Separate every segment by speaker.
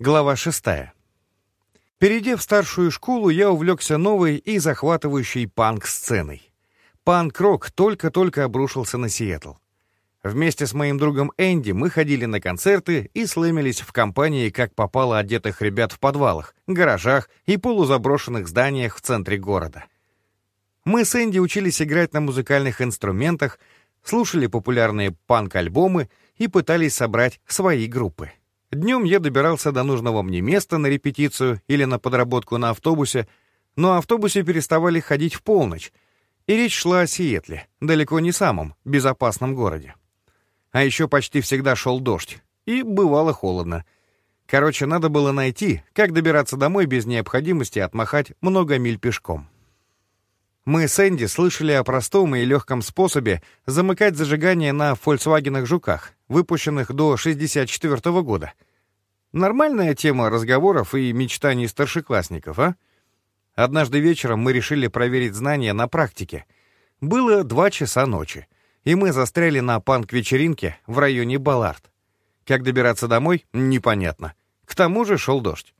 Speaker 1: Глава 6. Перейдя в старшую школу, я увлекся новой и захватывающей панк-сценой. Панк-рок только-только обрушился на Сиэтл. Вместе с моим другом Энди мы ходили на концерты и слэмились в компании, как попало одетых ребят в подвалах, гаражах и полузаброшенных зданиях в центре города. Мы с Энди учились играть на музыкальных инструментах, слушали популярные панк-альбомы и пытались собрать свои группы. Днем я добирался до нужного мне места на репетицию или на подработку на автобусе, но автобусы переставали ходить в полночь, и речь шла о Сиэтле, далеко не самом безопасном городе. А еще почти всегда шел дождь, и бывало холодно. Короче, надо было найти, как добираться домой без необходимости отмахать много миль пешком. Мы с Энди слышали о простом и легком способе замыкать зажигание на «Фольксвагенах Жуках», выпущенных до 1964 года. Нормальная тема разговоров и мечтаний старшеклассников, а? Однажды вечером мы решили проверить знания на практике. Было два часа ночи, и мы застряли на панк-вечеринке в районе Баллард. Как добираться домой, непонятно. К тому же шел дождь.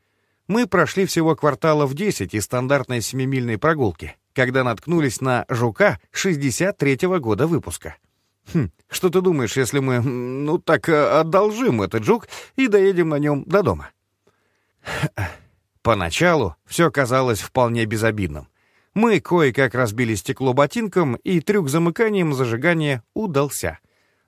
Speaker 1: Мы прошли всего кварталов 10 из стандартной семимильной прогулки, когда наткнулись на жука 63-го года выпуска — Хм, что ты думаешь, если мы, ну так, э, одолжим этот жук и доедем на нем до дома? Поначалу все казалось вполне безобидным. Мы кое-как разбили стекло ботинком, и трюк замыканием зажигания удался.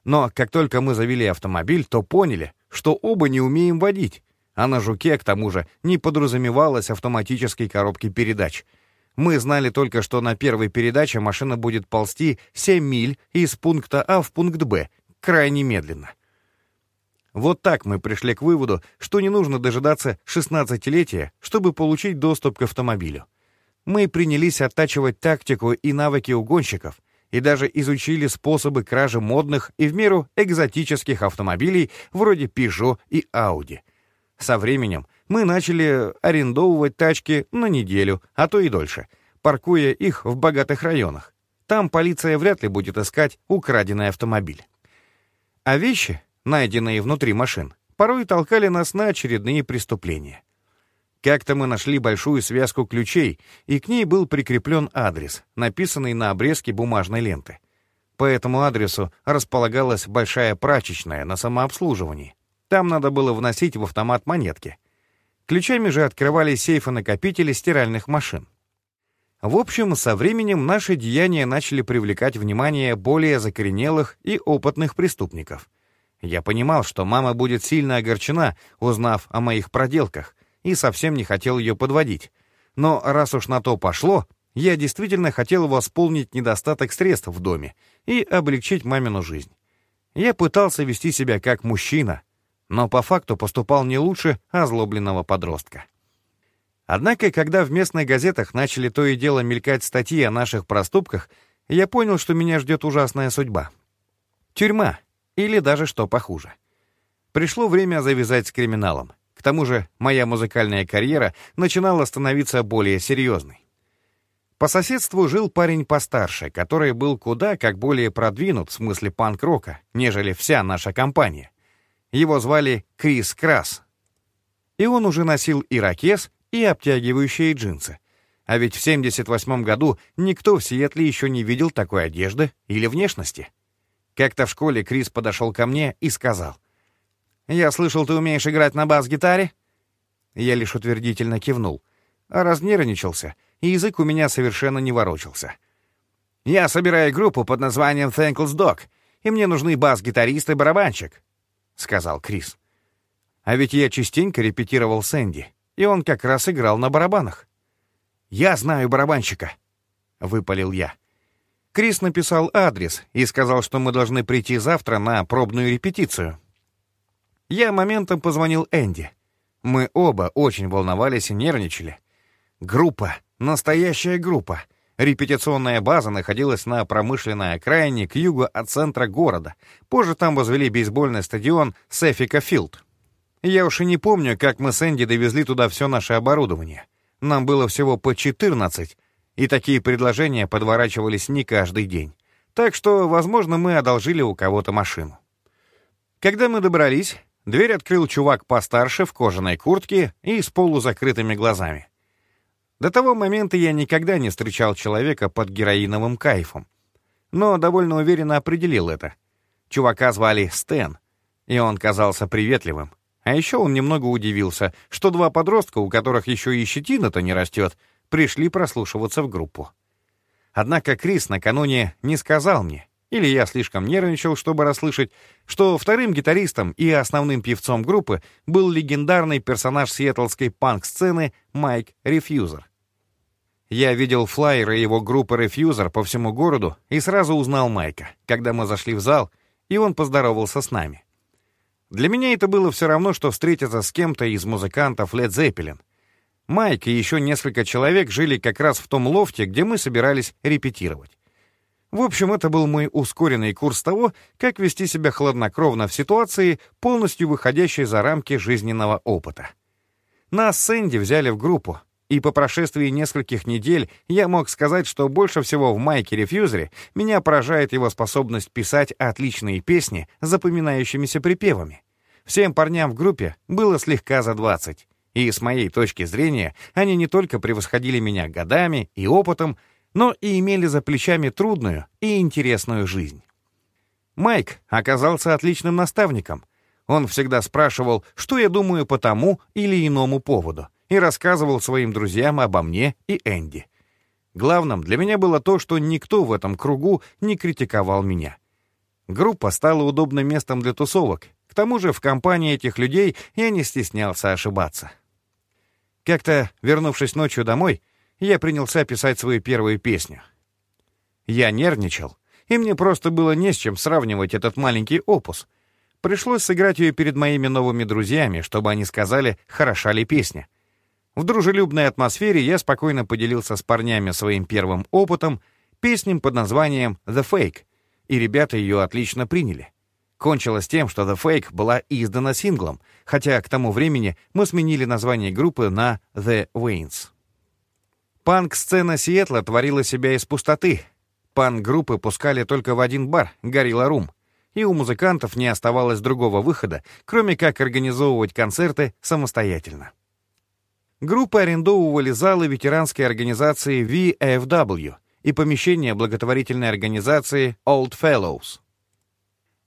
Speaker 1: Но как только мы завели автомобиль, то поняли, что оба не умеем водить, а на жуке, к тому же, не подразумевалось автоматической коробки передач — мы знали только, что на первой передаче машина будет ползти 7 миль из пункта А в пункт Б, крайне медленно. Вот так мы пришли к выводу, что не нужно дожидаться 16-летия, чтобы получить доступ к автомобилю. Мы принялись оттачивать тактику и навыки угонщиков, и даже изучили способы кражи модных и в меру экзотических автомобилей вроде Peugeot и Audi. Со временем мы начали арендовывать тачки на неделю, а то и дольше, паркуя их в богатых районах. Там полиция вряд ли будет искать украденный автомобиль. А вещи, найденные внутри машин, порой толкали нас на очередные преступления. Как-то мы нашли большую связку ключей, и к ней был прикреплен адрес, написанный на обрезке бумажной ленты. По этому адресу располагалась большая прачечная на самообслуживании. Там надо было вносить в автомат монетки — Ключами же открывали сейфы-накопители стиральных машин. В общем, со временем наши деяния начали привлекать внимание более закоренелых и опытных преступников. Я понимал, что мама будет сильно огорчена, узнав о моих проделках, и совсем не хотел ее подводить. Но раз уж на то пошло, я действительно хотел восполнить недостаток средств в доме и облегчить мамину жизнь. Я пытался вести себя как мужчина, но по факту поступал не лучше озлобленного подростка. Однако, когда в местных газетах начали то и дело мелькать статьи о наших проступках, я понял, что меня ждет ужасная судьба. Тюрьма, или даже что похуже. Пришло время завязать с криминалом. К тому же моя музыкальная карьера начинала становиться более серьезной. По соседству жил парень постарше, который был куда как более продвинут в смысле панк-рока, нежели вся наша компания — его звали Крис Крас. И он уже носил ирокез и обтягивающие джинсы. А ведь в 78 году никто в Сиэтле еще не видел такой одежды или внешности. Как-то в школе Крис подошел ко мне и сказал, «Я слышал, ты умеешь играть на бас-гитаре?» Я лишь утвердительно кивнул, а разнервничался, и язык у меня совершенно не ворочался. «Я собираю группу под названием Thankless Dog, и мне нужны бас-гитарист и барабанщик сказал Крис. А ведь я частенько репетировал с Энди, и он как раз играл на барабанах. «Я знаю барабанщика», — выпалил я. Крис написал адрес и сказал, что мы должны прийти завтра на пробную репетицию. Я моментом позвонил Энди. Мы оба очень волновались и нервничали. Группа, настоящая группа — Репетиционная база находилась на промышленной окраине к югу от центра города. Позже там возвели бейсбольный стадион Сефика Филд. Я уж и не помню, как мы с Энди довезли туда все наше оборудование. Нам было всего по 14, и такие предложения подворачивались не каждый день. Так что, возможно, мы одолжили у кого-то машину. Когда мы добрались, Дверь открыл чувак постарше в кожаной куртке и с полузакрытыми глазами. До того момента я никогда не встречал человека под героиновым кайфом. Но довольно уверенно определил это. Чувака звали Стэн, и он казался приветливым. А еще он немного удивился, что два подростка, у которых еще и щетина-то не растет, пришли прослушиваться в группу. Однако Крис накануне не сказал мне, или я слишком нервничал, чтобы расслышать, что вторым гитаристом и основным певцом группы был легендарный персонаж сиэтлской панк-сцены Майк Рефьюзер. Я видел флайеры его группы Рефьюзер по всему городу и сразу узнал Майка, когда мы зашли в зал, и он поздоровался с нами. Для меня это было все равно, что встретиться с кем-то из музыкантов Led Zeppelin. Майк и еще несколько человек жили как раз в том лофте, где мы собирались репетировать. В общем, это был мой ускоренный курс того, как вести себя хладнокровно в ситуации, полностью выходящей за рамки жизненного опыта. Нас с Энди взяли в группу, и по прошествии нескольких недель я мог сказать, что больше всего в Майке Рефьюзере меня поражает его способность писать отличные песни с запоминающимися припевами. Всем парням в группе было слегка за 20, и с моей точки зрения они не только превосходили меня годами и опытом, но и имели за плечами трудную и интересную жизнь. Майк оказался отличным наставником. Он всегда спрашивал, что я думаю по тому или иному поводу — и рассказывал своим друзьям обо мне и Энди. Главным для меня было то, что никто в этом кругу не критиковал меня. Группа стала удобным местом для тусовок. К тому же в компании этих людей я не стеснялся ошибаться. Как-то, вернувшись ночью домой, я принялся писать свою первую песню. Я нервничал, и мне просто было не с чем сравнивать этот маленький опус. Пришлось сыграть ее перед моими новыми друзьями, чтобы они сказали, хороша ли песня — в дружелюбной атмосфере я спокойно поделился с парнями своим первым опытом, песней под названием «The Fake», и ребята ее отлично приняли. Кончилось тем, что The Fake была издана синглом, хотя к тому времени мы сменили название группы на The Waynes. Панк-сцена Сиэтла творила себя из пустоты. Панк-группы пускали только в один бар — Горилла Рум, и у музыкантов не оставалось другого выхода, кроме как организовывать концерты самостоятельно. Группы арендовывали залы ветеранской организации VFW и помещения благотворительной организации Old Fellows.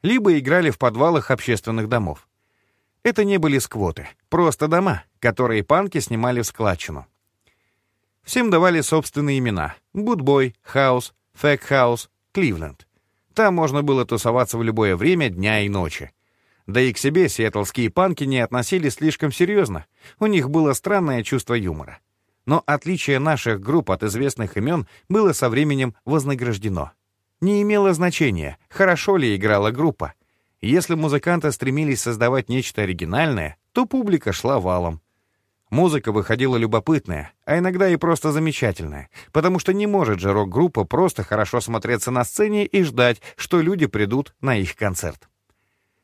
Speaker 1: Либо играли в подвалах общественных домов. Это не были сквоты, просто дома, которые панки снимали в складчину. Всем давали собственные имена — Будбой, Хаус, Фэк Хаус, Кливленд. Там можно было тусоваться в любое время дня и ночи. Да и к себе сиэтлские панки не относились слишком серьезно. У них было странное чувство юмора. Но отличие наших групп от известных имен было со временем вознаграждено. Не имело значения, хорошо ли играла группа. Если музыканты стремились создавать нечто оригинальное, то публика шла валом. Музыка выходила любопытная, а иногда и просто замечательная, потому что не может же рок-группа просто хорошо смотреться на сцене и ждать, что люди придут на их концерт.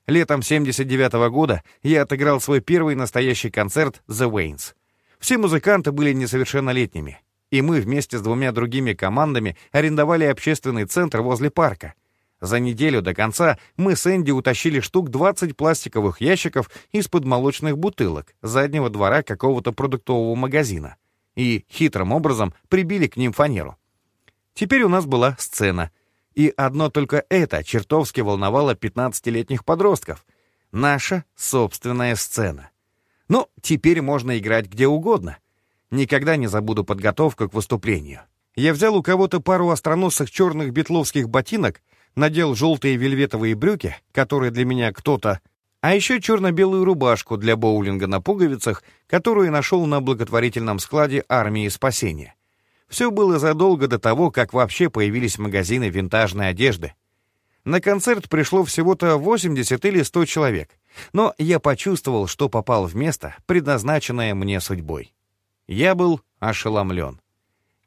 Speaker 1: Летом 79 -го года я отыграл свой первый настоящий концерт «The Waynes». Все музыканты были несовершеннолетними, и мы вместе с двумя другими командами арендовали общественный центр возле парка. За неделю до конца мы с Энди утащили штук 20 пластиковых ящиков из-под молочных бутылок заднего двора какого-то продуктового магазина и хитрым образом прибили к ним фанеру. Теперь у нас была сцена — и одно только это чертовски волновало 15-летних подростков. Наша собственная сцена. Ну, теперь можно играть где угодно. Никогда не забуду подготовку к выступлению. Я взял у кого-то пару остроносых черных бетловских ботинок, надел желтые вельветовые брюки, которые для меня кто-то... А еще черно-белую рубашку для боулинга на пуговицах, которую нашел на благотворительном складе армии спасения. Все было задолго до того, как вообще появились магазины винтажной одежды. На концерт пришло всего-то 80 или 100 человек, но я почувствовал, что попал в место, предназначенное мне судьбой. Я был ошеломлен.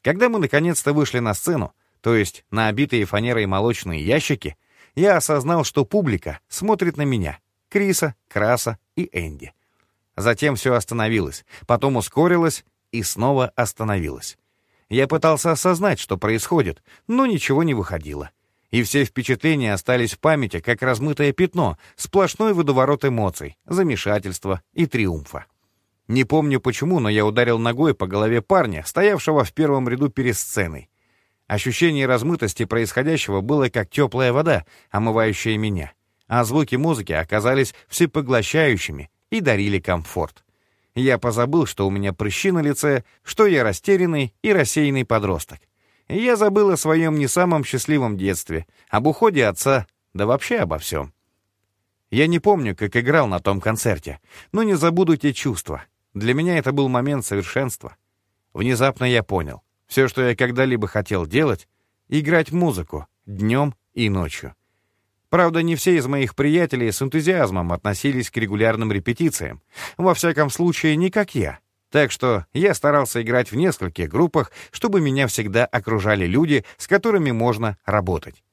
Speaker 1: Когда мы наконец-то вышли на сцену, то есть на обитые фанерой молочные ящики, я осознал, что публика смотрит на меня, Криса, Краса и Энди. Затем все остановилось, потом ускорилось и снова остановилось. Я пытался осознать, что происходит, но ничего не выходило. И все впечатления остались в памяти, как размытое пятно, сплошной водоворот эмоций, замешательства и триумфа. Не помню почему, но я ударил ногой по голове парня, стоявшего в первом ряду перед сценой. Ощущение размытости происходящего было как теплая вода, омывающая меня, а звуки музыки оказались всепоглощающими и дарили комфорт. Я позабыл, что у меня прыщи на лице, что я растерянный и рассеянный подросток. Я забыл о своем не самом счастливом детстве, об уходе отца, да вообще обо всем. Я не помню, как играл на том концерте, но не забуду те чувства. Для меня это был момент совершенства. Внезапно я понял, все, что я когда-либо хотел делать — играть музыку днем и ночью. Правда, не все из моих приятелей с энтузиазмом относились к регулярным репетициям. Во всяком случае, не как я. Так что я старался играть в нескольких группах, чтобы меня всегда окружали люди, с которыми можно работать.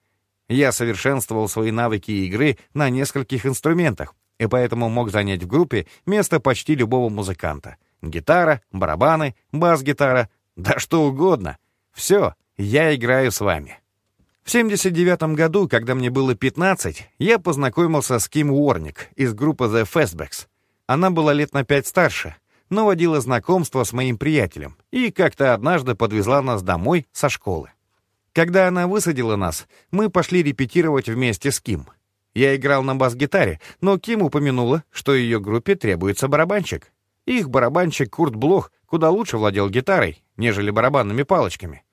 Speaker 1: Я совершенствовал свои навыки игры на нескольких инструментах, и поэтому мог занять в группе место почти любого музыканта. Гитара, барабаны, бас-гитара, да что угодно. Все, я играю с вами. В 79 году, когда мне было 15, я познакомился с Ким Уорник из группы The Fastbacks. Она была лет на пять старше, но водила знакомство с моим приятелем и как-то однажды подвезла нас домой со школы. Когда она высадила нас, мы пошли репетировать вместе с Ким. Я играл на бас-гитаре, но Ким упомянула, что ее группе требуется барабанщик. Их барабанщик Курт Блох куда лучше владел гитарой, нежели барабанными палочками.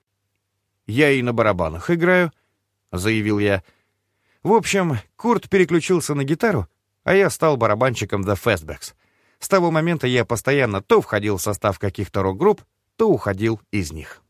Speaker 1: Я и на барабанах играю, — заявил я. В общем, Курт переключился на гитару, а я стал барабанщиком The Fastbacks. С того момента я постоянно то входил в состав каких-то рок-групп, то уходил из них.